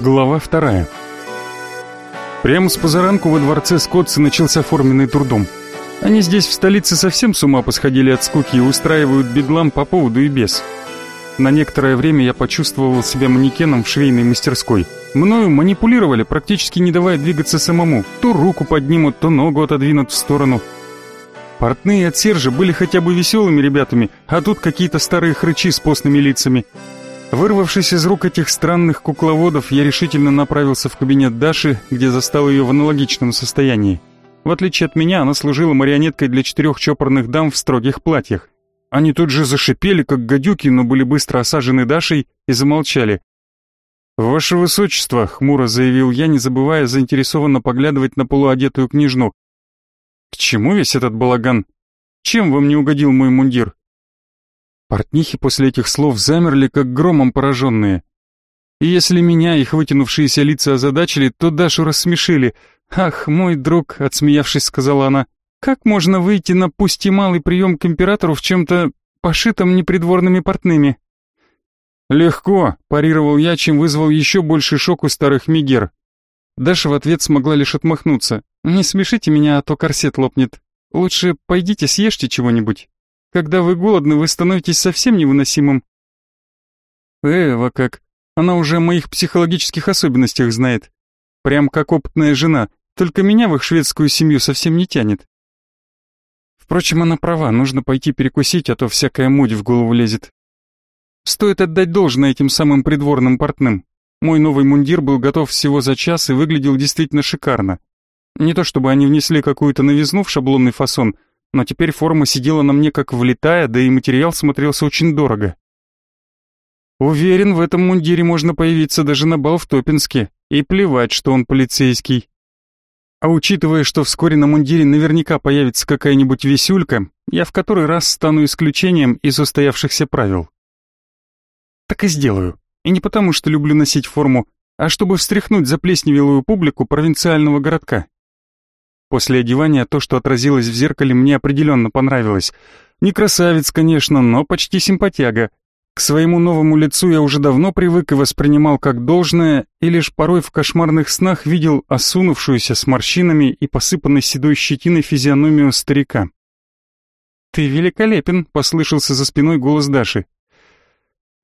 Глава вторая. Прямо с позаранку во дворце Скотца начался форменный трудом. Они здесь в столице совсем с ума посходили от скуки и устраивают бедлам по поводу и без. На некоторое время я почувствовал себя манекеном в швейной мастерской. Мною манипулировали, практически не давая двигаться самому. То руку поднимут, то ногу отодвинут в сторону. Портные от Сержа были хотя бы веселыми ребятами, а тут какие-то старые хрычи с постными лицами. Вырвавшись из рук этих странных кукловодов, я решительно направился в кабинет Даши, где застал ее в аналогичном состоянии. В отличие от меня, она служила марионеткой для четырех чопорных дам в строгих платьях. Они тут же зашипели, как гадюки, но были быстро осажены Дашей и замолчали. «Ваше Высочество», — хмуро заявил я, не забывая заинтересованно поглядывать на полуодетую княжну. «К чему весь этот балаган? Чем вам не угодил мой мундир?» Портнихи после этих слов замерли, как громом пораженные. И если меня их вытянувшиеся лица озадачили, то Дашу рассмешили. «Ах, мой друг», — отсмеявшись, сказала она, — «как можно выйти на пусть и малый прием к императору в чем-то пошитом непридворными портными?» «Легко», — парировал я, чем вызвал еще больший шок у старых мигер. Даша в ответ смогла лишь отмахнуться. «Не смешите меня, а то корсет лопнет. Лучше пойдите съешьте чего-нибудь». Когда вы голодны, вы становитесь совсем невыносимым. Эва как. Она уже о моих психологических особенностях знает. Прям как опытная жена, только меня в их шведскую семью совсем не тянет. Впрочем, она права, нужно пойти перекусить, а то всякая муть в голову лезет. Стоит отдать должное этим самым придворным портным. Мой новый мундир был готов всего за час и выглядел действительно шикарно. Не то чтобы они внесли какую-то новизну в шаблонный фасон — но теперь форма сидела на мне как влетая, да и материал смотрелся очень дорого. Уверен, в этом мундире можно появиться даже на бал в Топинске, и плевать, что он полицейский. А учитывая, что вскоре на мундире наверняка появится какая-нибудь висюлька, я в который раз стану исключением из устоявшихся правил. Так и сделаю. И не потому, что люблю носить форму, а чтобы встряхнуть заплесневелую публику провинциального городка. После одевания то, что отразилось в зеркале, мне определенно понравилось. Не красавец, конечно, но почти симпатяга. К своему новому лицу я уже давно привык и воспринимал как должное, и лишь порой в кошмарных снах видел осунувшуюся с морщинами и посыпанной седой щетиной физиономию старика. «Ты великолепен», — послышался за спиной голос Даши.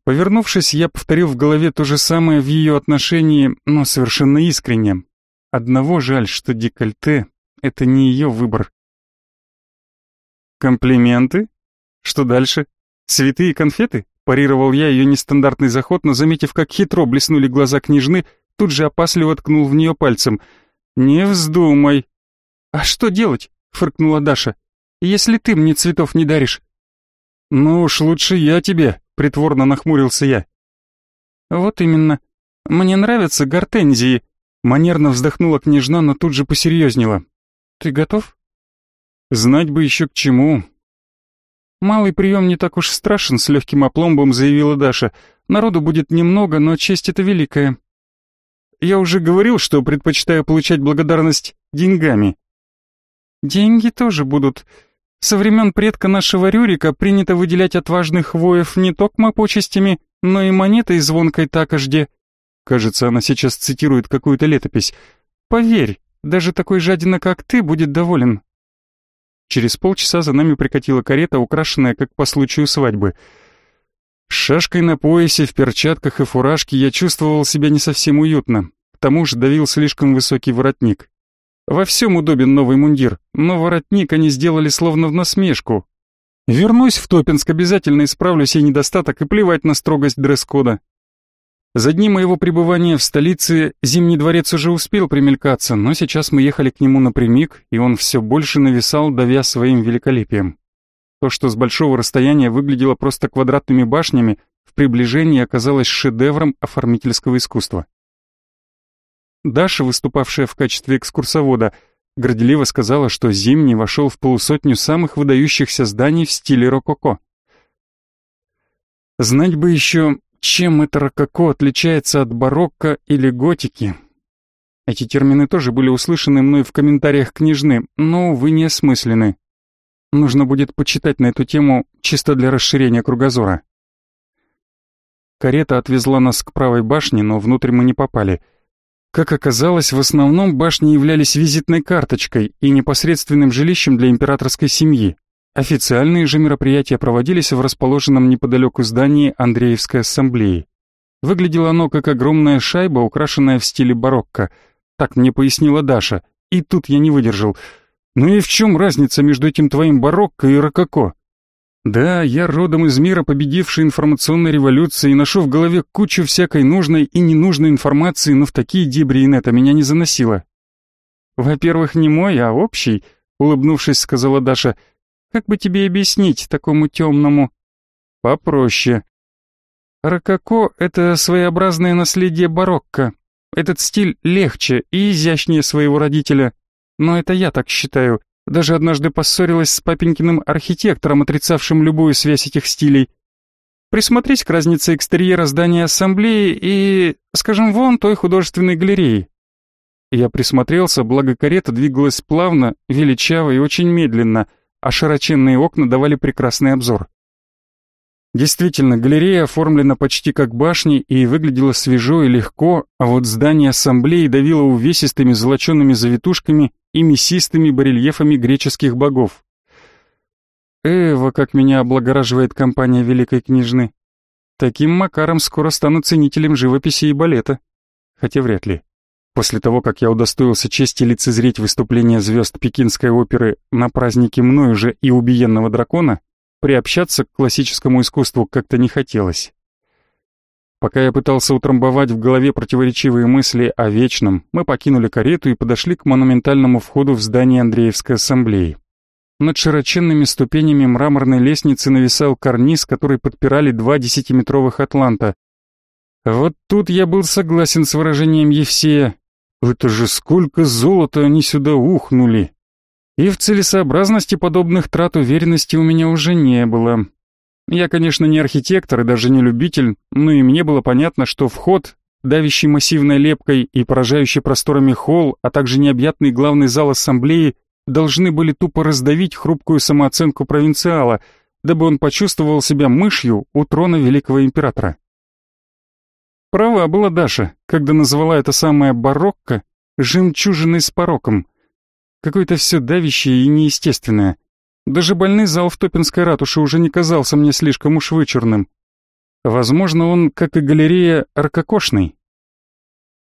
Повернувшись, я повторил в голове то же самое в ее отношении, но совершенно искренне. Одного жаль, что декольте это не ее выбор. Комплименты? Что дальше? Цветы и конфеты? Парировал я ее нестандартный заход, но, заметив, как хитро блеснули глаза княжны, тут же опасливо ткнул в нее пальцем. «Не вздумай!» «А что делать?» — фыркнула Даша. «Если ты мне цветов не даришь?» «Ну уж лучше я тебе», — притворно нахмурился я. «Вот именно. Мне нравятся гортензии», — манерно вздохнула княжна, но тут же посерьезнела. Ты готов? Знать бы еще к чему. Малый прием не так уж страшен, с легким опломбом заявила Даша. Народу будет немного, но честь это великая. Я уже говорил, что предпочитаю получать благодарность деньгами. Деньги тоже будут. Со времен предка нашего Рюрика принято выделять отважных воев не только почестями, но и монетой звонкой такожде. Кажется, она сейчас цитирует какую-то летопись. Поверь, даже такой жадина, как ты, будет доволен. Через полчаса за нами прикатила карета, украшенная как по случаю свадьбы. С шашкой на поясе, в перчатках и фуражке я чувствовал себя не совсем уютно. К тому же давил слишком высокий воротник. Во всем удобен новый мундир, но воротник они сделали словно в насмешку. Вернусь в Топинск, обязательно исправлю сей недостаток и плевать на строгость дресс-кода. За дни моего пребывания в столице Зимний дворец уже успел примелькаться, но сейчас мы ехали к нему напрямик, и он все больше нависал, давя своим великолепием. То, что с большого расстояния выглядело просто квадратными башнями, в приближении оказалось шедевром оформительского искусства. Даша, выступавшая в качестве экскурсовода, горделиво сказала, что Зимний вошел в полусотню самых выдающихся зданий в стиле рококо. Знать бы еще, чем это рококо отличается от барокко или готики? Эти термины тоже были услышаны мной в комментариях книжны, но, увы, не осмыслены. Нужно будет почитать на эту тему чисто для расширения кругозора. Карета отвезла нас к правой башне, но внутрь мы не попали. Как оказалось, в основном башни являлись визитной карточкой и непосредственным жилищем для императорской семьи. Официальные же мероприятия проводились в расположенном неподалеку здании Андреевской ассамблеи. Выглядело оно как огромная шайба, украшенная в стиле барокко. Так мне пояснила Даша, и тут я не выдержал. «Ну и в чем разница между этим твоим барокко и рококо?» Да, я родом из мира, победившей информационной революции, и ношу в голове кучу всякой нужной и ненужной информации, но в такие дебри инета меня не заносило. «Во-первых, не мой, а общий», — улыбнувшись, сказала Даша. «Как бы тебе объяснить такому темному?» «Попроще». «Рококо — это своеобразное наследие барокко. Этот стиль легче и изящнее своего родителя. Но это я так считаю. Даже однажды поссорилась с папенькиным архитектором, отрицавшим любую связь этих стилей. Присмотрись к разнице экстерьера здания ассамблеи и, скажем, вон той художественной галереи. Я присмотрелся, благо карета двигалась плавно, величаво и очень медленно, а широченные окна давали прекрасный обзор. Действительно, галерея оформлена почти как башни и выглядела свежо и легко, а вот здание ассамблеи давило увесистыми золочеными завитушками и мясистыми барельефами греческих богов. Эва, как меня облагораживает компания Великой Княжны. Таким макаром скоро стану ценителем живописи и балета. Хотя вряд ли. После того, как я удостоился чести лицезреть выступление звезд Пекинской оперы на празднике мною же и убиенного дракона, приобщаться к классическому искусству как-то не хотелось. Пока я пытался утрамбовать в голове противоречивые мысли о вечном, мы покинули карету и подошли к монументальному входу в здание Андреевской ассамблеи. Над широченными ступенями мраморной лестницы нависал карниз, который подпирали два десятиметровых атланта. Вот тут я был согласен с выражением Евсея. Это же сколько золота они сюда ухнули! И в целесообразности подобных трат уверенности у меня уже не было. Я, конечно, не архитектор и даже не любитель, но и мне было понятно, что вход, давящий массивной лепкой и поражающий просторами холл, а также необъятный главный зал ассамблеи, должны были тупо раздавить хрупкую самооценку провинциала, дабы он почувствовал себя мышью у трона великого императора. Права была Даша, когда назвала это самое барокко «жемчужиной с пороком», Какое-то все давящее и неестественное. Даже больный зал в Топинской ратуше уже не казался мне слишком уж вычурным. Возможно, он, как и галерея, аркокошный.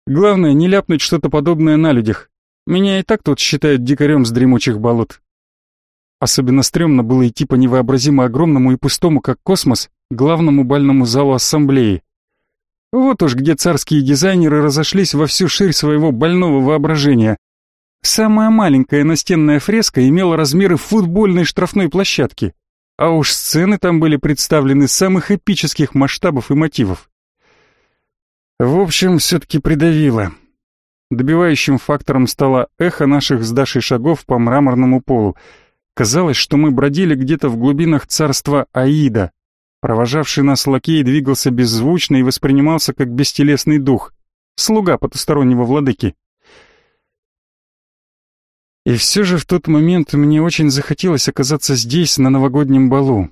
Главное, не ляпнуть что-то подобное на людях. Меня и так тут считают дикарем с дремучих болот. Особенно стрёмно было идти по невообразимо огромному и пустому, как космос, главному бальному залу ассамблеи. Вот уж где царские дизайнеры разошлись во всю ширь своего больного воображения. Самая маленькая настенная фреска имела размеры футбольной штрафной площадки, а уж сцены там были представлены самых эпических масштабов и мотивов. В общем, все-таки придавило. Добивающим фактором стало эхо наших с Дашей шагов по мраморному полу. Казалось, что мы бродили где-то в глубинах царства Аида. Провожавший нас лакей двигался беззвучно и воспринимался как бестелесный дух, слуга потустороннего владыки. И все же в тот момент мне очень захотелось оказаться здесь, на новогоднем балу.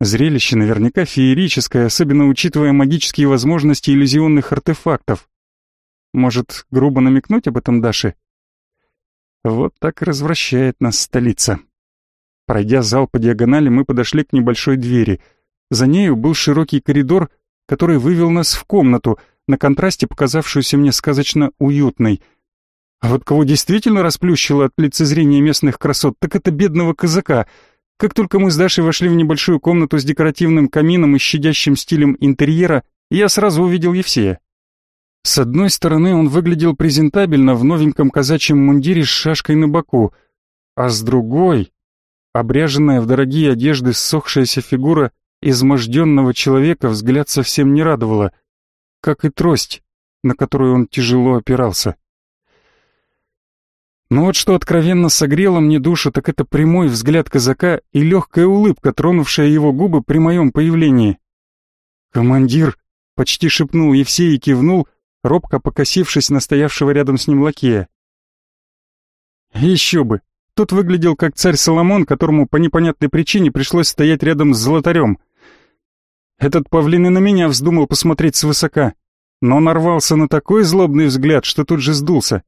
Зрелище наверняка феерическое, особенно учитывая магические возможности иллюзионных артефактов. Может, грубо намекнуть об этом Даше? Вот так развращает нас столица. Пройдя зал по диагонали, мы подошли к небольшой двери. За нею был широкий коридор, который вывел нас в комнату, на контрасте показавшуюся мне сказочно уютной — а вот кого действительно расплющило от лицезрения местных красот, так это бедного казака. Как только мы с Дашей вошли в небольшую комнату с декоративным камином и щадящим стилем интерьера, я сразу увидел Евсея. С одной стороны, он выглядел презентабельно в новеньком казачьем мундире с шашкой на боку, а с другой, обряженная в дорогие одежды ссохшаяся фигура изможденного человека взгляд совсем не радовала, как и трость, на которую он тяжело опирался. Но вот что откровенно согрело мне душу, так это прямой взгляд казака и легкая улыбка, тронувшая его губы при моем появлении. «Командир!» — почти шепнул Евсей и кивнул, робко покосившись на стоявшего рядом с ним лакея. Еще бы! Тот выглядел как царь Соломон, которому по непонятной причине пришлось стоять рядом с золотарем. Этот павлин и на меня вздумал посмотреть свысока, но нарвался на такой злобный взгляд, что тут же сдулся.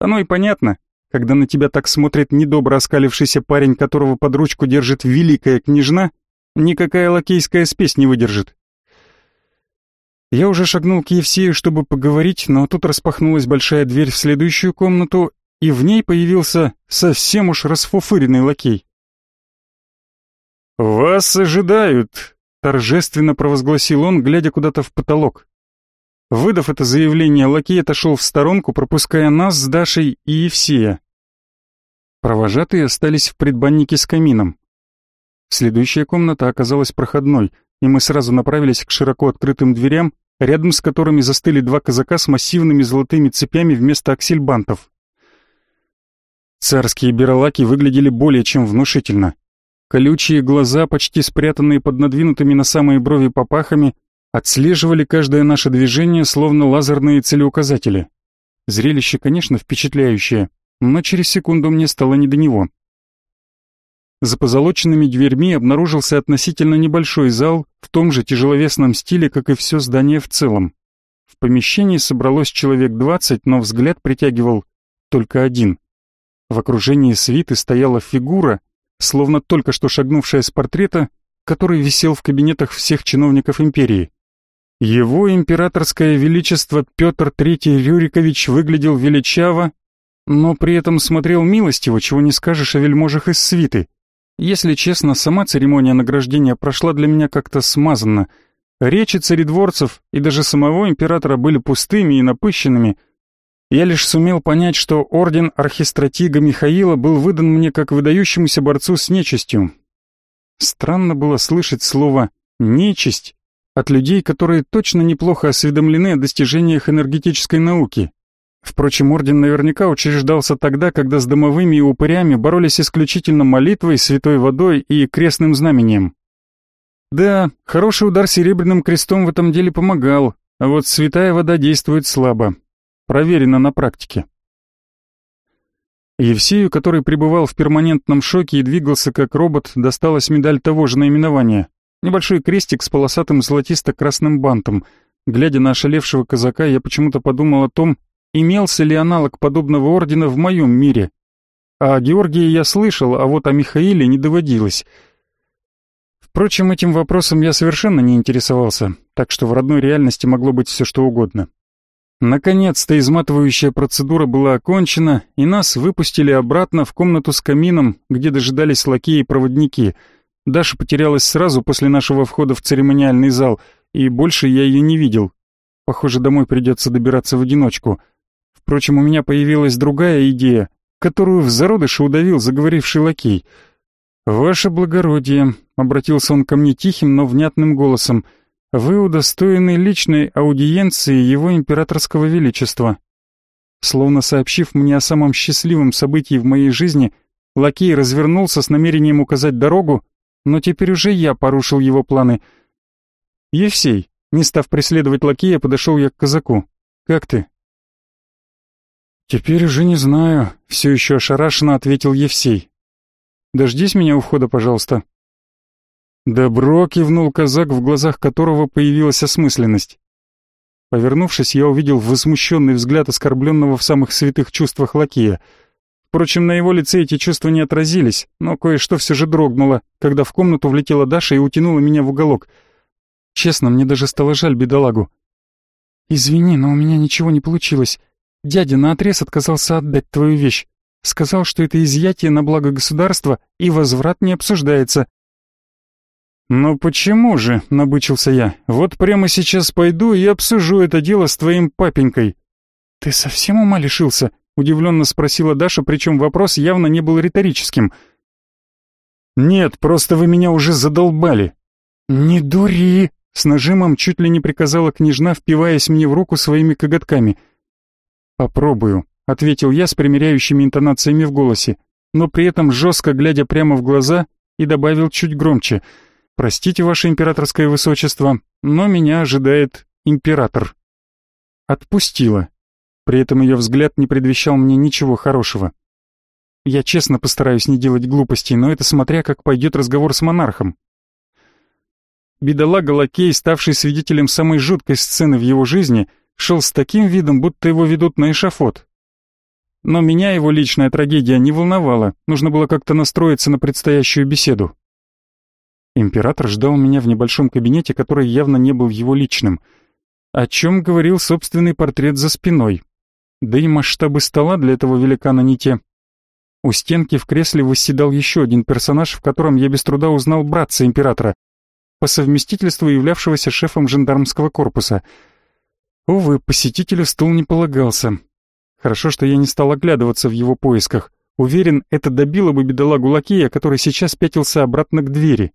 Оно и понятно, когда на тебя так смотрит недобро оскалившийся парень, которого под ручку держит великая княжна, никакая лакейская спесь не выдержит. Я уже шагнул к Евсею, чтобы поговорить, но тут распахнулась большая дверь в следующую комнату, и в ней появился совсем уж расфуфыренный лакей. «Вас ожидают», — торжественно провозгласил он, глядя куда-то в потолок. Выдав это заявление, лакей отошел в сторонку, пропуская нас с Дашей и Евсея. Провожатые остались в предбаннике с камином. Следующая комната оказалась проходной, и мы сразу направились к широко открытым дверям, рядом с которыми застыли два казака с массивными золотыми цепями вместо аксельбантов. Царские бералаки выглядели более чем внушительно. Колючие глаза, почти спрятанные под надвинутыми на самые брови попахами, отслеживали каждое наше движение, словно лазерные целеуказатели. Зрелище, конечно, впечатляющее, но через секунду мне стало не до него. За позолоченными дверьми обнаружился относительно небольшой зал в том же тяжеловесном стиле, как и все здание в целом. В помещении собралось человек двадцать, но взгляд притягивал только один. В окружении свиты стояла фигура, словно только что шагнувшая с портрета, который висел в кабинетах всех чиновников империи. Его императорское величество Петр III Рюрикович выглядел величаво, но при этом смотрел милостиво, чего не скажешь о вельможах из свиты. Если честно, сама церемония награждения прошла для меня как-то смазанно. Речи царедворцев и даже самого императора были пустыми и напыщенными. Я лишь сумел понять, что орден архистратига Михаила был выдан мне как выдающемуся борцу с нечистью. Странно было слышать слово «нечисть» от людей, которые точно неплохо осведомлены о достижениях энергетической науки. Впрочем, орден наверняка учреждался тогда, когда с домовыми и упырями боролись исключительно молитвой, святой водой и крестным знамением. Да, хороший удар серебряным крестом в этом деле помогал, а вот святая вода действует слабо. Проверено на практике. Евсею, который пребывал в перманентном шоке и двигался как робот, досталась медаль того же наименования. Небольшой крестик с полосатым золотисто-красным бантом. Глядя на ошалевшего казака, я почему-то подумал о том, имелся ли аналог подобного ордена в моем мире. О Георгии я слышал, а вот о Михаиле не доводилось. Впрочем, этим вопросом я совершенно не интересовался, так что в родной реальности могло быть все что угодно. Наконец-то изматывающая процедура была окончена, и нас выпустили обратно в комнату с камином, где дожидались лакеи и проводники. Даша потерялась сразу после нашего входа в церемониальный зал, и больше я ее не видел. Похоже, домой придется добираться в одиночку — Впрочем, у меня появилась другая идея, которую в зародыше удавил заговоривший лакей. «Ваше благородие», — обратился он ко мне тихим, но внятным голосом, — «вы удостоены личной аудиенции его императорского величества». Словно сообщив мне о самом счастливом событии в моей жизни, лакей развернулся с намерением указать дорогу, но теперь уже я порушил его планы. «Евсей», не став преследовать лакея, подошел я к казаку. «Как ты?» «Теперь уже не знаю», — все еще ошарашенно ответил Евсей. «Дождись меня у входа, пожалуйста». «Добро», — кивнул казак, в глазах которого появилась осмысленность. Повернувшись, я увидел возмущенный взгляд оскорбленного в самых святых чувствах лакея. Впрочем, на его лице эти чувства не отразились, но кое-что все же дрогнуло, когда в комнату влетела Даша и утянула меня в уголок. Честно, мне даже стало жаль бедолагу. «Извини, но у меня ничего не получилось. Дядя наотрез отказался отдать твою вещь. Сказал, что это изъятие на благо государства и возврат не обсуждается. «Но почему же?» — набычился я. «Вот прямо сейчас пойду и обсужу это дело с твоим папенькой». «Ты совсем ума лишился?» — удивленно спросила Даша, причем вопрос явно не был риторическим. «Нет, просто вы меня уже задолбали». «Не дури!» — с нажимом чуть ли не приказала княжна, впиваясь мне в руку своими коготками — «Попробую», — ответил я с примиряющими интонациями в голосе, но при этом жестко глядя прямо в глаза и добавил чуть громче. «Простите, ваше императорское высочество, но меня ожидает император». Отпустила. При этом ее взгляд не предвещал мне ничего хорошего. Я честно постараюсь не делать глупостей, но это смотря как пойдет разговор с монархом. бедолага-лакей, ставший свидетелем самой жуткой сцены в его жизни, шел с таким видом, будто его ведут на эшафот. Но меня его личная трагедия не волновала, нужно было как-то настроиться на предстоящую беседу. Император ждал меня в небольшом кабинете, который явно не был его личным, о чем говорил собственный портрет за спиной. Да и масштабы стола для этого великана не те. У стенки в кресле восседал еще один персонаж, в котором я без труда узнал братца императора, по совместительству являвшегося шефом жандармского корпуса. Увы, посетителю стул не полагался. Хорошо, что я не стал оглядываться в его поисках. Уверен, это добило бы бедолагу лакея, который сейчас пятился обратно к двери.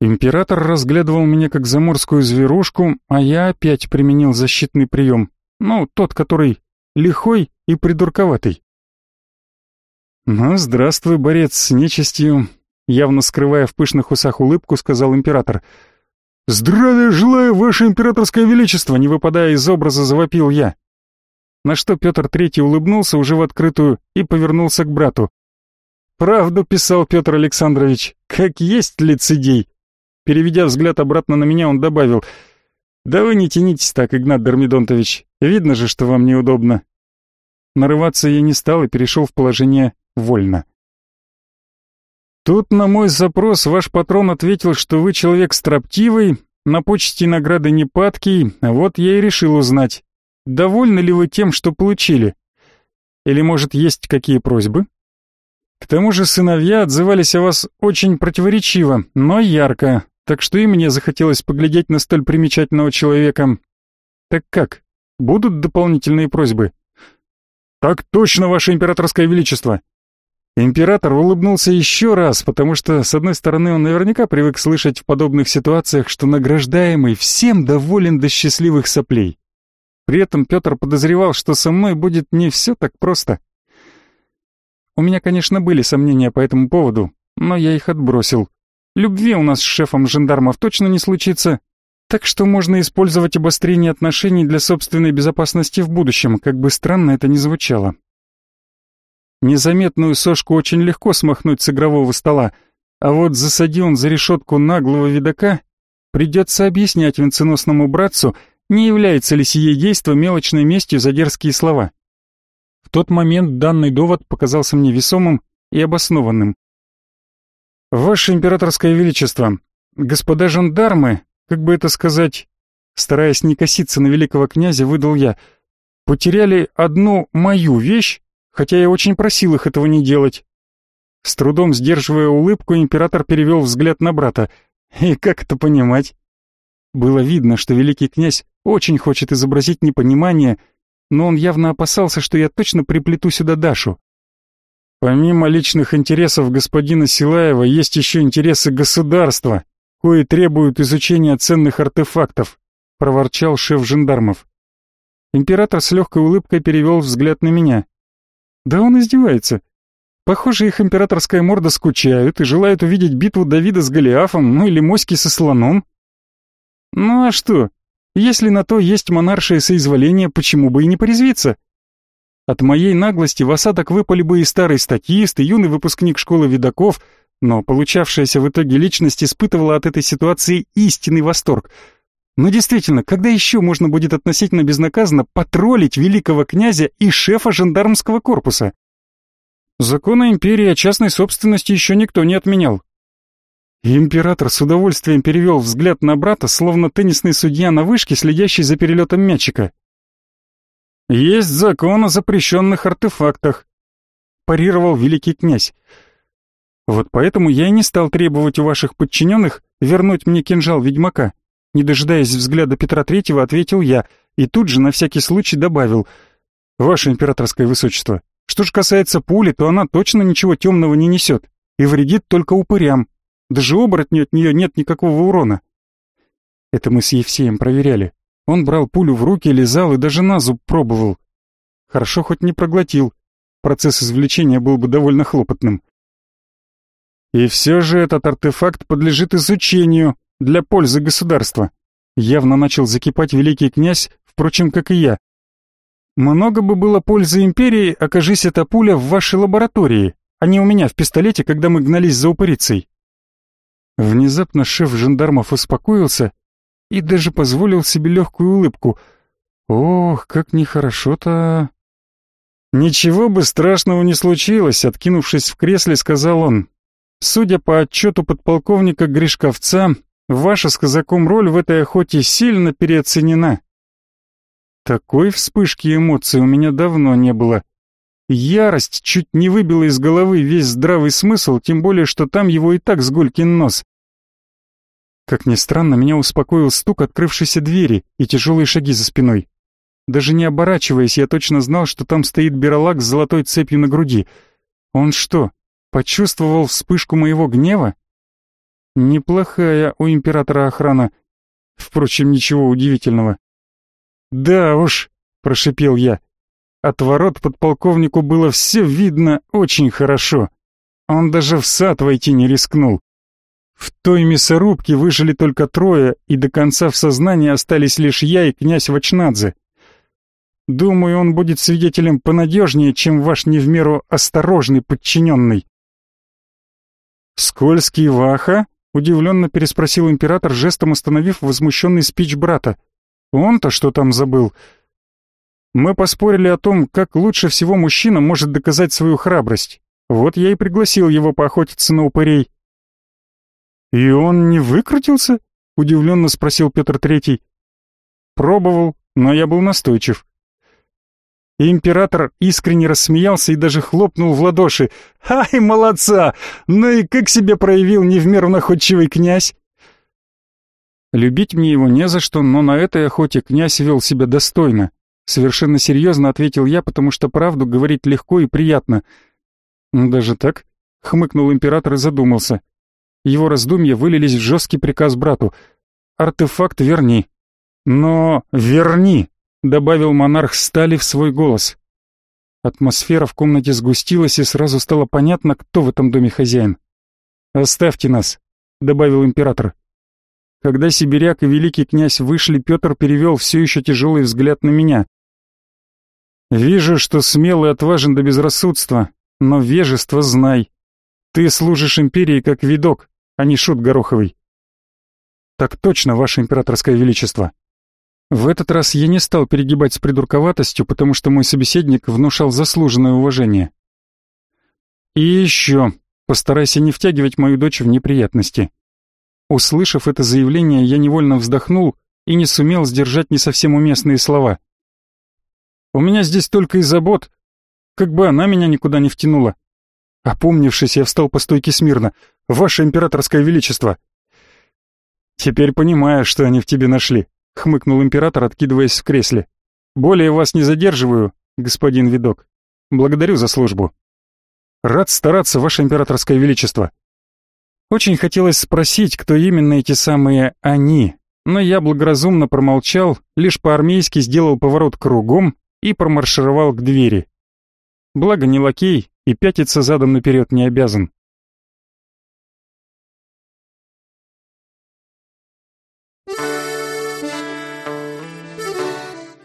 Император разглядывал меня как заморскую зверушку, а я опять применил защитный прием. Ну, тот, который лихой и придурковатый. «Ну, здравствуй, борец с нечистью», — явно скрывая в пышных усах улыбку, сказал император. «Здравия желаю, ваше императорское величество!» — не выпадая из образа, завопил я. На что Петр Третий улыбнулся уже в открытую и повернулся к брату. «Правду писал Петр Александрович, как есть лицедей!» Переведя взгляд обратно на меня, он добавил, «Да вы не тянитесь так, Игнат Дормидонтович, видно же, что вам неудобно». Нарываться я не стал и перешел в положение «вольно». Тут на мой запрос ваш патрон ответил, что вы человек строптивый, на почте награды не падкий, а вот я и решил узнать, довольны ли вы тем, что получили? Или, может, есть какие просьбы? К тому же сыновья отзывались о вас очень противоречиво, но ярко, так что и мне захотелось поглядеть на столь примечательного человека. Так как, будут дополнительные просьбы? Так точно, ваше императорское величество. Император улыбнулся еще раз, потому что, с одной стороны, он наверняка привык слышать в подобных ситуациях, что награждаемый всем доволен до счастливых соплей. При этом Петр подозревал, что со мной будет не все так просто. У меня, конечно, были сомнения по этому поводу, но я их отбросил. Любви у нас с шефом жандармов точно не случится, так что можно использовать обострение отношений для собственной безопасности в будущем, как бы странно это ни звучало. Незаметную сошку очень легко смахнуть с игрового стола, а вот засади он за решетку наглого видака, придется объяснять венценосному братцу, не является ли сие действо мелочной местью за дерзкие слова. В тот момент данный довод показался мне весомым и обоснованным. «Ваше императорское величество, господа жандармы, как бы это сказать...» Стараясь не коситься на великого князя, выдал я. «Потеряли одну мою вещь, хотя я очень просил их этого не делать». С трудом сдерживая улыбку, император перевел взгляд на брата. «И как это понимать?» Было видно, что великий князь очень хочет изобразить непонимание, но он явно опасался, что я точно приплету сюда Дашу. Помимо личных интересов господина Силаева, есть еще интересы государства, кои требуют изучения ценных артефактов, проворчал шеф жандармов. Император с легкой улыбкой перевел взгляд на меня. Да он издевается. Похоже, их императорская морда скучают и желают увидеть битву Давида с Голиафом, ну или моськи со слоном. Ну а что? Если на то есть монаршее соизволение, почему бы и не порезвиться? От моей наглости в осадок выпали бы и старый статист, и юный выпускник школы видаков, но получавшаяся в итоге личность испытывала от этой ситуации истинный восторг. Но действительно, когда еще можно будет относительно безнаказанно потроллить великого князя и шефа жандармского корпуса? Законы империи о частной собственности еще никто не отменял. Император с удовольствием перевел взгляд на брата, словно теннисный судья на вышке, следящий за перелетом мячика. «Есть закон о запрещенных артефактах», — парировал великий князь. «Вот поэтому я и не стал требовать у ваших подчиненных вернуть мне кинжал ведьмака». Не дожидаясь взгляда Петра Третьего, ответил я и тут же на всякий случай добавил «Ваше императорское высочество, что же касается пули, то она точно ничего темного не несет и вредит только упырям. Даже оборотню от нее нет никакого урона». Это мы с Евсеем проверяли. Он брал пулю в руки, лизал и даже на зуб пробовал. Хорошо хоть не проглотил. Процесс извлечения был бы довольно хлопотным. И все же этот артефакт подлежит изучению для пользы государства. Явно начал закипать великий князь, впрочем, как и я. Много бы было пользы империи, окажись эта пуля в вашей лаборатории, а не у меня в пистолете, когда мы гнались за упырицей. Внезапно шеф жандармов успокоился и даже позволил себе легкую улыбку. Ох, как нехорошо-то... «Ничего бы страшного не случилось», — откинувшись в кресле, сказал он. «Судя по отчету подполковника Гришковца, ваша с казаком роль в этой охоте сильно переоценена». Такой вспышки эмоций у меня давно не было. Ярость чуть не выбила из головы весь здравый смысл, тем более, что там его и так сгулькин нос. Как ни странно, меня успокоил стук открывшейся двери и тяжелые шаги за спиной. Даже не оборачиваясь, я точно знал, что там стоит Бералак с золотой цепью на груди. Он что, почувствовал вспышку моего гнева? Неплохая у императора охрана. Впрочем, ничего удивительного. «Да уж», — прошипел я, от ворот подполковнику было все видно очень хорошо. Он даже в сад войти не рискнул. В той мясорубке выжили только трое, и до конца в сознании остались лишь я и князь Вачнадзе. Думаю, он будет свидетелем понадежнее, чем ваш не в меру осторожный подчиненный. «Скользкий Ваха?» — удивленно переспросил император, жестом остановив возмущенный спич брата. «Он-то что там забыл?» Мы поспорили о том, как лучше всего мужчина может доказать свою храбрость. Вот я и пригласил его поохотиться на упырей. «И он не выкрутился?» — удивленно спросил Петр Третий. «Пробовал, но я был настойчив». император искренне рассмеялся и даже хлопнул в ладоши. «Ай, молодца! Ну и как себя проявил не в меру находчивый князь?» Любить мне его не за что, но на этой охоте князь вел себя достойно. Совершенно серьезно ответил я, потому что правду говорить легко и приятно. «Даже так?» — хмыкнул император и задумался. Его раздумья вылились в жесткий приказ брату. «Артефакт верни». «Но верни!» — добавил монарх стали в свой голос. Атмосфера в комнате сгустилась, и сразу стало понятно, кто в этом доме хозяин. «Оставьте нас», — добавил император. Когда сибиряк и великий князь вышли, Петр перевел все еще тяжелый взгляд на меня. Вижу, что смел и отважен до безрассудства, но вежество знай. Ты служишь империи как видок, а не шут Гороховый. Так точно, ваше императорское величество. В этот раз я не стал перегибать с придурковатостью, потому что мой собеседник внушал заслуженное уважение. И еще, постарайся не втягивать мою дочь в неприятности. Услышав это заявление, я невольно вздохнул и не сумел сдержать не совсем уместные слова. У меня здесь только и забот. Как бы она меня никуда не втянула. Опомнившись, я встал по стойке смирно. Ваше императорское величество. Теперь понимаю, что они в тебе нашли, хмыкнул император, откидываясь в кресле. Более вас не задерживаю, господин видок. Благодарю за службу. Рад стараться, ваше императорское величество. Очень хотелось спросить, кто именно эти самые «они», но я благоразумно промолчал, лишь по-армейски сделал поворот кругом и промаршировал к двери. Благо не лакей и пятиться задом наперед не обязан.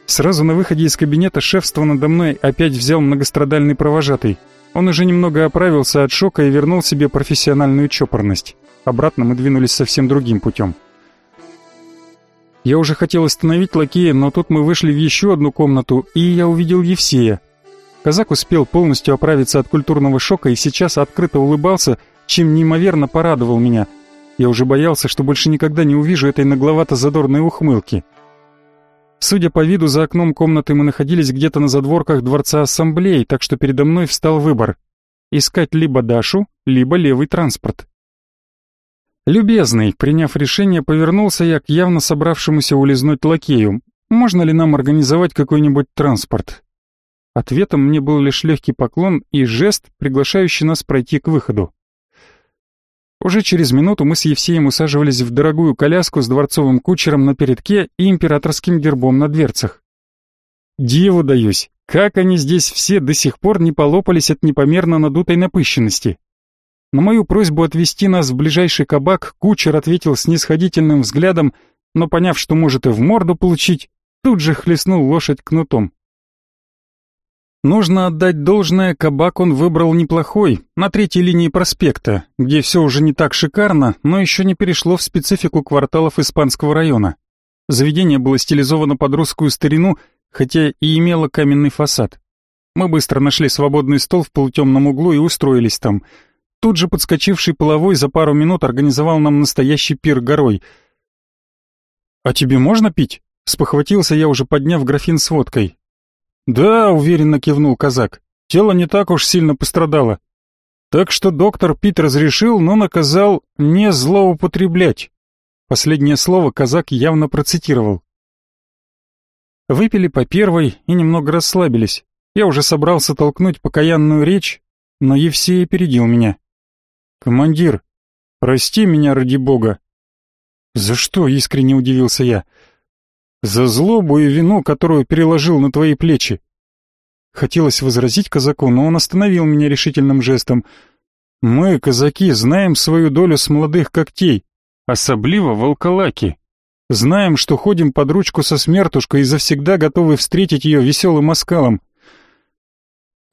Сразу на выходе из кабинета шефство надо мной опять взял многострадальный провожатый. Он уже немного оправился от шока и вернул себе профессиональную чопорность. Обратно мы двинулись совсем другим путем. Я уже хотел остановить лакея, но тут мы вышли в еще одну комнату, и я увидел Евсея. Казак успел полностью оправиться от культурного шока и сейчас открыто улыбался, чем неимоверно порадовал меня. Я уже боялся, что больше никогда не увижу этой нагловато-задорной ухмылки. Судя по виду, за окном комнаты мы находились где-то на задворках Дворца Ассамблеи, так что передо мной встал выбор. Искать либо Дашу, либо левый транспорт. «Любезный», приняв решение, повернулся я к явно собравшемуся улизнуть лакею. «Можно ли нам организовать какой-нибудь транспорт?» Ответом мне был лишь легкий поклон и жест, приглашающий нас пройти к выходу. Уже через минуту мы с Евсеем усаживались в дорогую коляску с дворцовым кучером на передке и императорским гербом на дверцах. Диву даюсь, как они здесь все до сих пор не полопались от непомерно надутой напыщенности. На мою просьбу отвезти нас в ближайший кабак кучер ответил снисходительным взглядом, но поняв, что может и в морду получить, тут же хлестнул лошадь кнутом. Нужно отдать должное, кабак он выбрал неплохой, на третьей линии проспекта, где все уже не так шикарно, но еще не перешло в специфику кварталов испанского района. Заведение было стилизовано под русскую старину, хотя и имело каменный фасад. Мы быстро нашли свободный стол в полутемном углу и устроились там. Тут же подскочивший половой за пару минут организовал нам настоящий пир горой. «А тебе можно пить?» — спохватился я, уже подняв графин с водкой. «Да», — уверенно кивнул казак, — «тело не так уж сильно пострадало. Так что доктор Пит разрешил, но наказал не злоупотреблять». Последнее слово казак явно процитировал. Выпили по первой и немного расслабились. Я уже собрался толкнуть покаянную речь, но Евсей опередил меня. «Командир, прости меня ради бога». «За что?» — искренне удивился я. За злобу и вину, которую переложил на твои плечи. Хотелось возразить казаку, но он остановил меня решительным жестом. Мы, казаки, знаем свою долю с молодых когтей, особливо волколаки. Знаем, что ходим под ручку со смертушкой и завсегда готовы встретить ее веселым оскалом.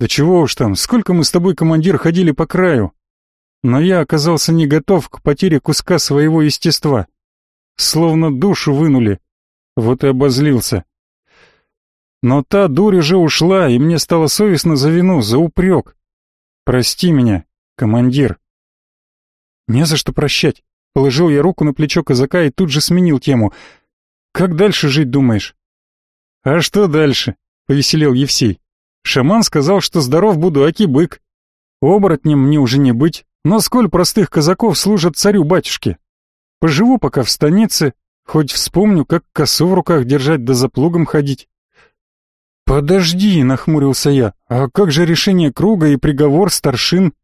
Да чего уж там, сколько мы с тобой, командир, ходили по краю. Но я оказался не готов к потере куска своего естества. Словно душу вынули. Вот и обозлился. Но та дурь уже ушла, и мне стало совестно за вину, за упрек. Прости меня, командир. Не за что прощать. Положил я руку на плечо казака и тут же сменил тему. Как дальше жить думаешь? А что дальше? Повеселел Евсей. Шаман сказал, что здоров буду, аки бык. Оборотнем мне уже не быть, но сколь простых казаков служат царю-батюшке. Поживу пока в станице, Хоть вспомню, как косу в руках держать да за плугом ходить. «Подожди», — нахмурился я, — «а как же решение круга и приговор старшин?»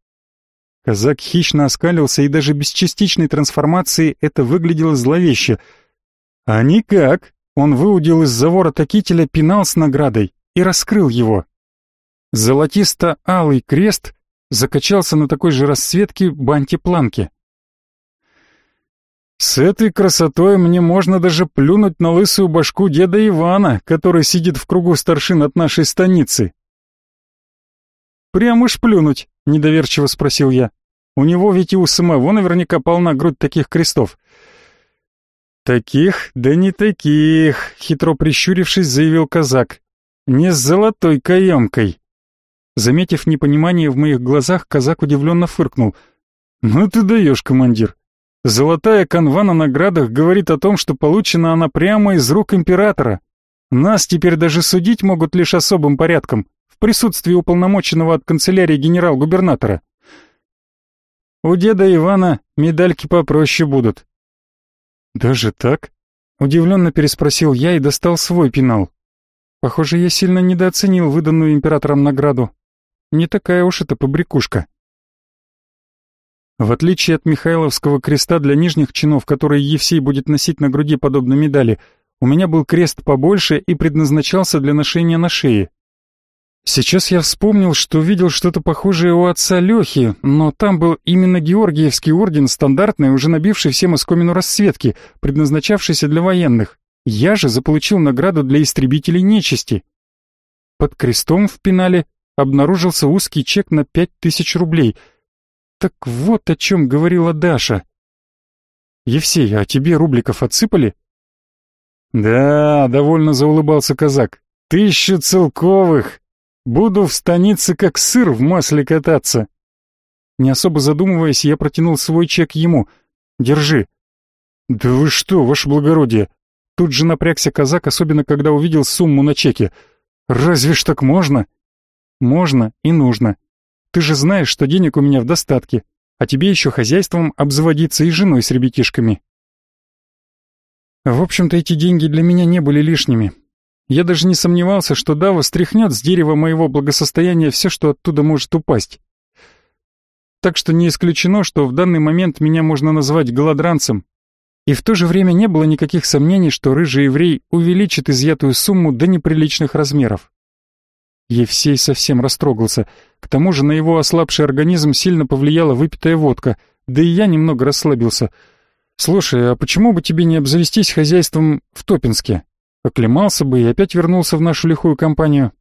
Казак хищно оскалился, и даже без частичной трансформации это выглядело зловеще. «А никак!» — он выудил из завора кителя пенал с наградой и раскрыл его. Золотисто-алый крест закачался на такой же расцветке банти-планки. С этой красотой мне можно даже плюнуть на лысую башку деда Ивана, который сидит в кругу старшин от нашей станицы. «Прям уж плюнуть?» — недоверчиво спросил я. «У него ведь и у самого наверняка полна грудь таких крестов». «Таких, да не таких», — хитро прищурившись, заявил казак. «Не с золотой каемкой». Заметив непонимание в моих глазах, казак удивленно фыркнул. «Ну ты даешь, командир. Золотая канва на наградах говорит о том, что получена она прямо из рук императора. Нас теперь даже судить могут лишь особым порядком, в присутствии уполномоченного от канцелярии генерал-губернатора. У деда Ивана медальки попроще будут. Даже так? Удивленно переспросил я и достал свой пенал. Похоже, я сильно недооценил выданную императором награду. Не такая уж это побрякушка. В отличие от Михайловского креста для нижних чинов, который Евсей будет носить на груди подобно медали, у меня был крест побольше и предназначался для ношения на шее. Сейчас я вспомнил, что видел что-то похожее у отца Лехи, но там был именно Георгиевский орден, стандартный, уже набивший всем оскомину расцветки, предназначавшийся для военных. Я же заполучил награду для истребителей нечисти. Под крестом в пенале обнаружился узкий чек на пять тысяч рублей — так вот о чем говорила Даша. Евсей, а тебе рубликов отсыпали? Да, довольно заулыбался казак. Тысячу целковых. Буду в станице как сыр в масле кататься. Не особо задумываясь, я протянул свой чек ему. Держи. Да вы что, ваше благородие? Тут же напрягся казак, особенно когда увидел сумму на чеке. Разве ж так можно? Можно и нужно. Ты же знаешь, что денег у меня в достатке, а тебе еще хозяйством обзаводиться и женой с ребятишками. В общем-то, эти деньги для меня не были лишними. Я даже не сомневался, что Дава стряхнет с дерева моего благосостояния все, что оттуда может упасть. Так что не исключено, что в данный момент меня можно назвать голодранцем. И в то же время не было никаких сомнений, что рыжий еврей увеличит изъятую сумму до неприличных размеров. Евсей совсем растрогался. К тому же на его ослабший организм сильно повлияла выпитая водка, да и я немного расслабился. «Слушай, а почему бы тебе не обзавестись хозяйством в Топинске? Оклемался бы и опять вернулся в нашу лихую компанию».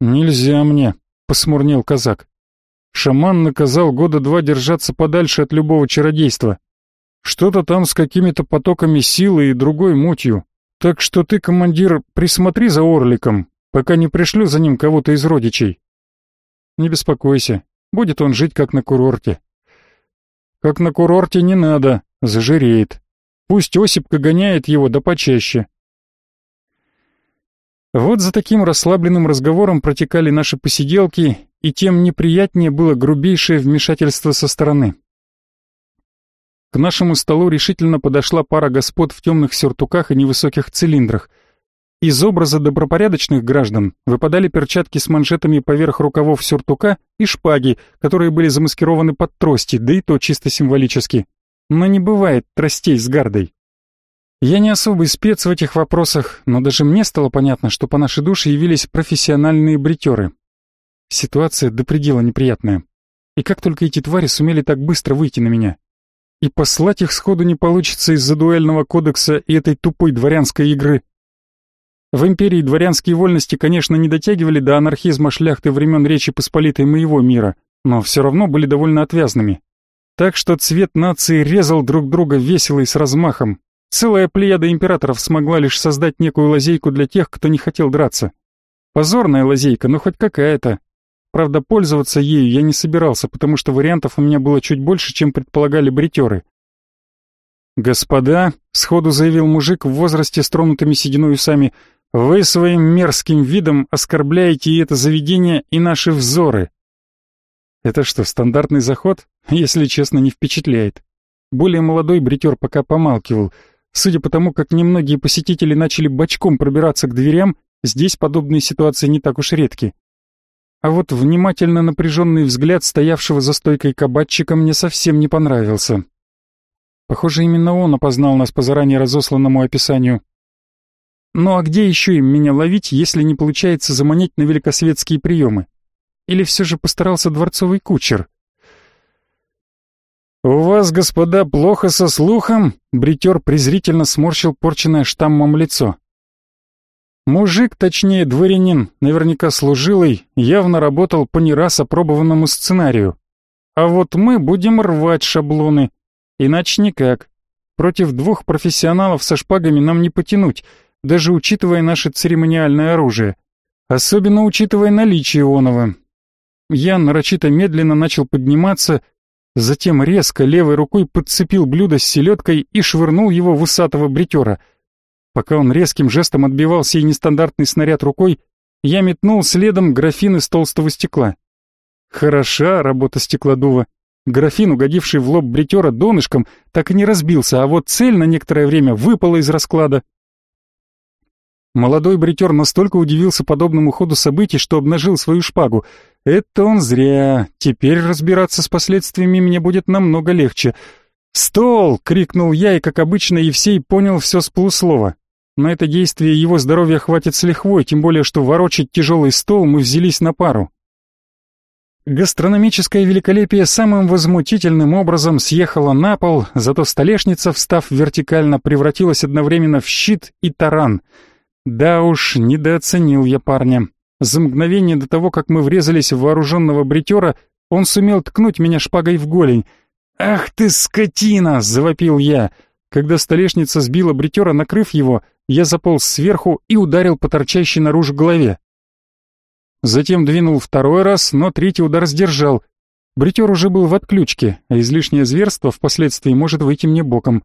«Нельзя мне», — посмурнел казак. «Шаман наказал года два держаться подальше от любого чародейства. Что-то там с какими-то потоками силы и другой мутью. Так что ты, командир, присмотри за Орликом, пока не пришлю за ним кого-то из родичей. Не беспокойся, будет он жить как на курорте. Как на курорте не надо, зажиреет. Пусть Осипка гоняет его да почаще. Вот за таким расслабленным разговором протекали наши посиделки, и тем неприятнее было грубейшее вмешательство со стороны. К нашему столу решительно подошла пара господ в темных сюртуках и невысоких цилиндрах. Из образа добропорядочных граждан выпадали перчатки с манжетами поверх рукавов сюртука и шпаги, которые были замаскированы под трости, да и то чисто символически. Но не бывает тростей с гардой. Я не особый спец в этих вопросах, но даже мне стало понятно, что по нашей душе явились профессиональные бритеры. Ситуация до предела неприятная. И как только эти твари сумели так быстро выйти на меня? И послать их сходу не получится из-за дуэльного кодекса и этой тупой дворянской игры. В империи дворянские вольности, конечно, не дотягивали до анархизма шляхты времен Речи Посполитой моего мира, но все равно были довольно отвязными. Так что цвет нации резал друг друга весело и с размахом. Целая плеяда императоров смогла лишь создать некую лазейку для тех, кто не хотел драться. Позорная лазейка, но хоть какая-то. Правда, пользоваться ею я не собирался, потому что вариантов у меня было чуть больше, чем предполагали бритеры. «Господа», — сходу заявил мужик в возрасте с тронутыми сединой усами, «вы своим мерзким видом оскорбляете и это заведение, и наши взоры». Это что, стандартный заход? Если честно, не впечатляет. Более молодой бритер пока помалкивал. Судя по тому, как немногие посетители начали бочком пробираться к дверям, здесь подобные ситуации не так уж редки. А вот внимательно напряженный взгляд стоявшего за стойкой кабачика мне совсем не понравился. Похоже, именно он опознал нас по заранее разосланному описанию. Ну а где еще им меня ловить, если не получается заманить на великосветские приемы? Или все же постарался дворцовый кучер? «У вас, господа, плохо со слухом?» Бритер презрительно сморщил порченное штаммом лицо. Мужик, точнее дворянин, наверняка служилый, явно работал по не раз опробованному сценарию. А вот мы будем рвать шаблоны. Иначе никак. Против двух профессионалов со шпагами нам не потянуть, даже учитывая наше церемониальное оружие. Особенно учитывая наличие оного. Я нарочито медленно начал подниматься, затем резко левой рукой подцепил блюдо с селедкой и швырнул его в усатого бритера — Пока он резким жестом отбивал сей нестандартный снаряд рукой, я метнул следом графин из толстого стекла. Хороша работа стеклодува. Графин, угодивший в лоб бритера донышком, так и не разбился, а вот цель на некоторое время выпала из расклада. Молодой бритер настолько удивился подобному ходу событий, что обнажил свою шпагу. Это он зря. Теперь разбираться с последствиями мне будет намного легче. «Стол!» — крикнул я, и, как обычно, Евсей понял все с полуслова. На это действие его здоровья хватит с лихвой, тем более что ворочать тяжелый стол мы взялись на пару. Гастрономическое великолепие самым возмутительным образом съехало на пол, зато столешница, встав вертикально, превратилась одновременно в щит и таран. Да уж, недооценил я парня. За мгновение до того, как мы врезались в вооруженного бритера, он сумел ткнуть меня шпагой в голень. «Ах ты, скотина!» — завопил я. Когда столешница сбила бритера, накрыв его, я заполз сверху и ударил по торчащей наружу голове. Затем двинул второй раз, но третий удар сдержал. Бритер уже был в отключке, а излишнее зверство впоследствии может выйти мне боком.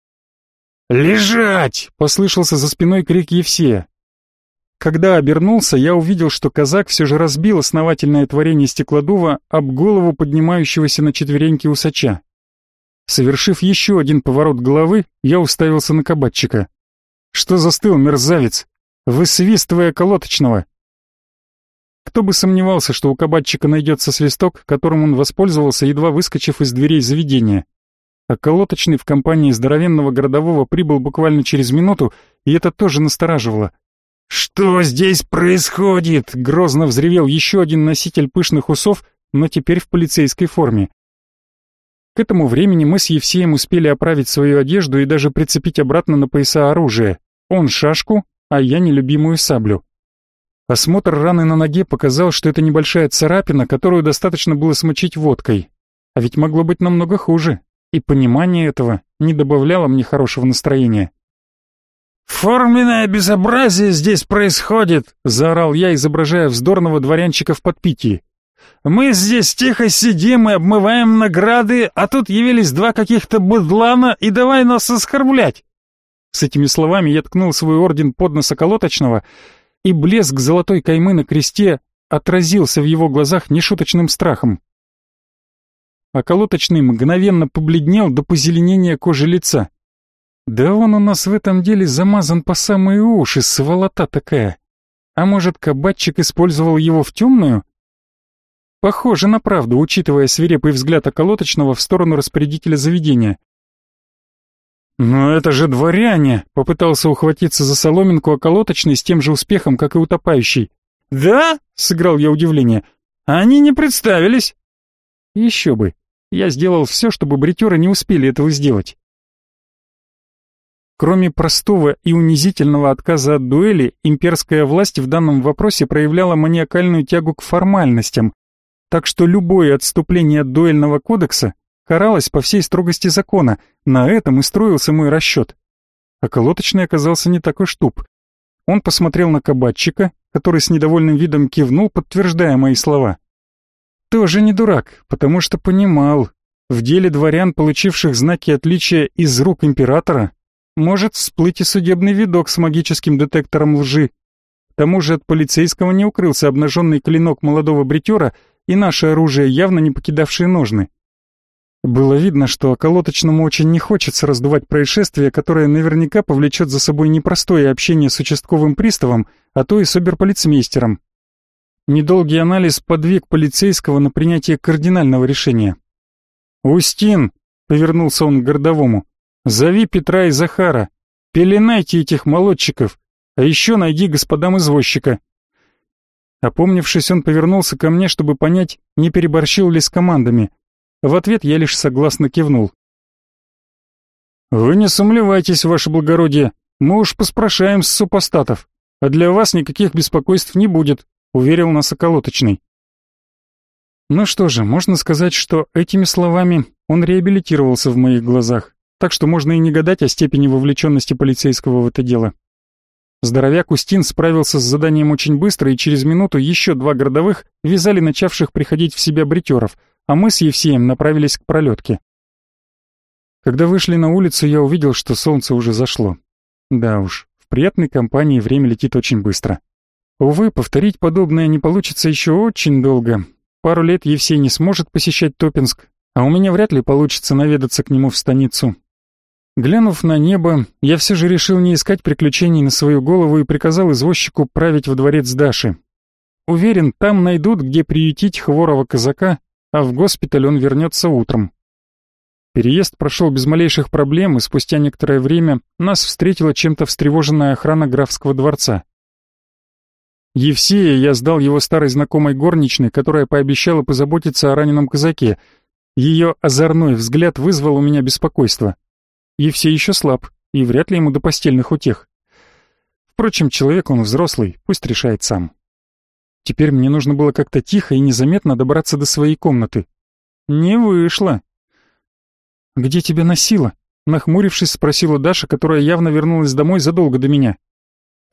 «Лежать!» — послышался за спиной крик Евсея. Когда обернулся, я увидел, что казак все же разбил основательное творение стеклодува об голову поднимающегося на четвереньки усача. Совершив еще один поворот головы, я уставился на кабатчика. Что застыл, мерзавец? Высвистывая колоточного. Кто бы сомневался, что у кабачика найдется свисток, которым он воспользовался, едва выскочив из дверей заведения. А колоточный в компании здоровенного городового прибыл буквально через минуту, и это тоже настораживало. «Что здесь происходит?» — грозно взревел еще один носитель пышных усов, но теперь в полицейской форме. К этому времени мы с Евсеем успели оправить свою одежду и даже прицепить обратно на пояса оружие. Он шашку, а я нелюбимую саблю. Осмотр раны на ноге показал, что это небольшая царапина, которую достаточно было смочить водкой. А ведь могло быть намного хуже, и понимание этого не добавляло мне хорошего настроения. «Форменное безобразие здесь происходит!» — заорал я, изображая вздорного дворянчика в подпитии. «Мы здесь тихо сидим и обмываем награды, а тут явились два каких-то быдлана и давай нас оскорблять!» С этими словами я ткнул свой орден под нос околоточного, и блеск золотой каймы на кресте отразился в его глазах нешуточным страхом. Околоточный мгновенно побледнел до позеленения кожи лица. Да он у нас в этом деле замазан по самые уши, сволота такая. А может, кабачик использовал его в темную? Похоже на правду, учитывая свирепый взгляд околоточного в сторону распорядителя заведения. «Но это же дворяне!» — попытался ухватиться за соломинку околоточный с тем же успехом, как и утопающий. «Да?» — сыграл я удивление. «Они не представились!» «Еще бы! Я сделал все, чтобы бритеры не успели этого сделать». Кроме простого и унизительного отказа от дуэли, имперская власть в данном вопросе проявляла маниакальную тягу к формальностям, так что любое отступление от дуэльного кодекса каралась по всей строгости закона, на этом и строился мой расчет. А колоточный оказался не такой штуп. Он посмотрел на кабачика, который с недовольным видом кивнул, подтверждая мои слова. Тоже не дурак, потому что понимал, в деле дворян, получивших знаки отличия из рук императора, может всплыть и судебный видок с магическим детектором лжи. К тому же от полицейского не укрылся обнаженный клинок молодого бритера и наше оружие, явно не покидавшие ножны. Было видно, что околоточному очень не хочется раздувать происшествие, которое наверняка повлечет за собой непростое общение с участковым приставом, а то и с оберполицмейстером. Недолгий анализ подвиг полицейского на принятие кардинального решения. «Устин!» — повернулся он к городовому. «Зови Петра и Захара. Пеленайте этих молодчиков, а еще найди господам извозчика». Опомнившись, он повернулся ко мне, чтобы понять, не переборщил ли с командами — в ответ я лишь согласно кивнул. «Вы не сомневайтесь, ваше благородие, мы уж поспрашаем с супостатов, а для вас никаких беспокойств не будет», — уверил нас околоточный. Ну что же, можно сказать, что этими словами он реабилитировался в моих глазах, так что можно и не гадать о степени вовлеченности полицейского в это дело. Здоровяк Устин справился с заданием очень быстро, и через минуту еще два городовых вязали начавших приходить в себя бритеров — а мы с Евсеем направились к пролетке. Когда вышли на улицу, я увидел, что солнце уже зашло. Да уж, в приятной компании время летит очень быстро. Увы, повторить подобное не получится еще очень долго. Пару лет Евсей не сможет посещать Топинск, а у меня вряд ли получится наведаться к нему в станицу. Глянув на небо, я все же решил не искать приключений на свою голову и приказал извозчику править во дворец Даши. Уверен, там найдут, где приютить хворого казака а в госпиталь он вернется утром. Переезд прошел без малейших проблем, и спустя некоторое время нас встретила чем-то встревоженная охрана графского дворца. Евсея я сдал его старой знакомой горничной, которая пообещала позаботиться о раненом казаке. Ее озорной взгляд вызвал у меня беспокойство. Евсей еще слаб, и вряд ли ему до постельных утех. Впрочем, человек он взрослый, пусть решает сам. Теперь мне нужно было как-то тихо и незаметно добраться до своей комнаты. Не вышло. «Где тебя носило?» Нахмурившись, спросила Даша, которая явно вернулась домой задолго до меня.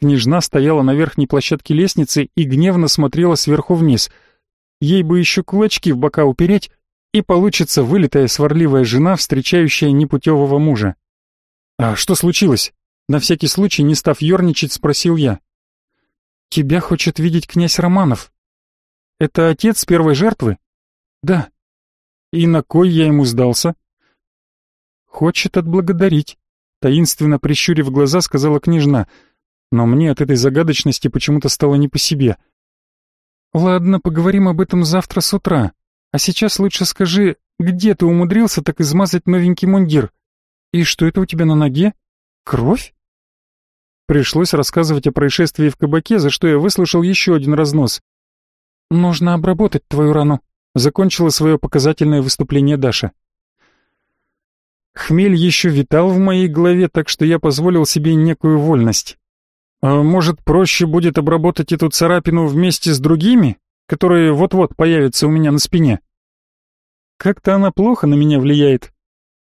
Княжна стояла на верхней площадке лестницы и гневно смотрела сверху вниз. Ей бы еще кулачки в бока упереть, и получится вылитая сварливая жена, встречающая непутевого мужа. «А что случилось?» На всякий случай, не став ерничать, спросил я. Тебя хочет видеть князь Романов. Это отец первой жертвы? Да. И на кой я ему сдался? Хочет отблагодарить. Таинственно прищурив глаза, сказала княжна. Но мне от этой загадочности почему-то стало не по себе. Ладно, поговорим об этом завтра с утра. А сейчас лучше скажи, где ты умудрился так измазать новенький мундир? И что это у тебя на ноге? Кровь? Пришлось рассказывать о происшествии в кабаке, за что я выслушал еще один разнос. «Нужно обработать твою рану», — закончила свое показательное выступление Даша. Хмель еще витал в моей голове, так что я позволил себе некую вольность. А может, проще будет обработать эту царапину вместе с другими, которые вот-вот появятся у меня на спине? Как-то она плохо на меня влияет.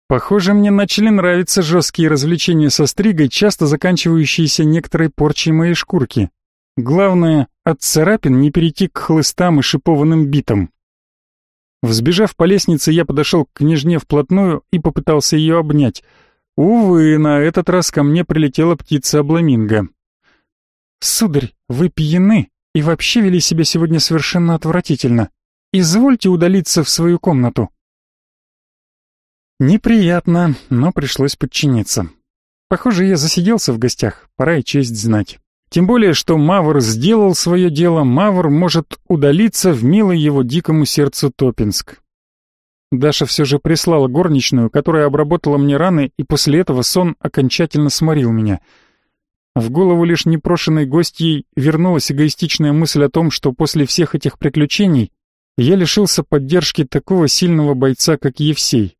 Похоже, мне начали нравиться жесткие развлечения со стригой, часто заканчивающиеся некоторой порчей моей шкурки. Главное, от царапин не перейти к хлыстам и шипованным битам. Взбежав по лестнице, я подошел к княжне вплотную и попытался ее обнять. Увы, на этот раз ко мне прилетела птица-обламинго. «Сударь, вы пьяны и вообще вели себя сегодня совершенно отвратительно. Извольте удалиться в свою комнату». Неприятно, но пришлось подчиниться. Похоже, я засиделся в гостях, пора и честь знать. Тем более, что Мавр сделал свое дело, Мавр может удалиться в милый его дикому сердцу Топинск. Даша все же прислала горничную, которая обработала мне раны, и после этого сон окончательно сморил меня. В голову лишь непрошенной гостьей вернулась эгоистичная мысль о том, что после всех этих приключений я лишился поддержки такого сильного бойца, как Евсей.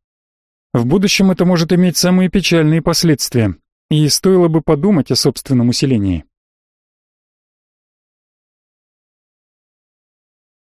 В будущем это может иметь самые печальные последствия, и стоило бы подумать о собственном усилении.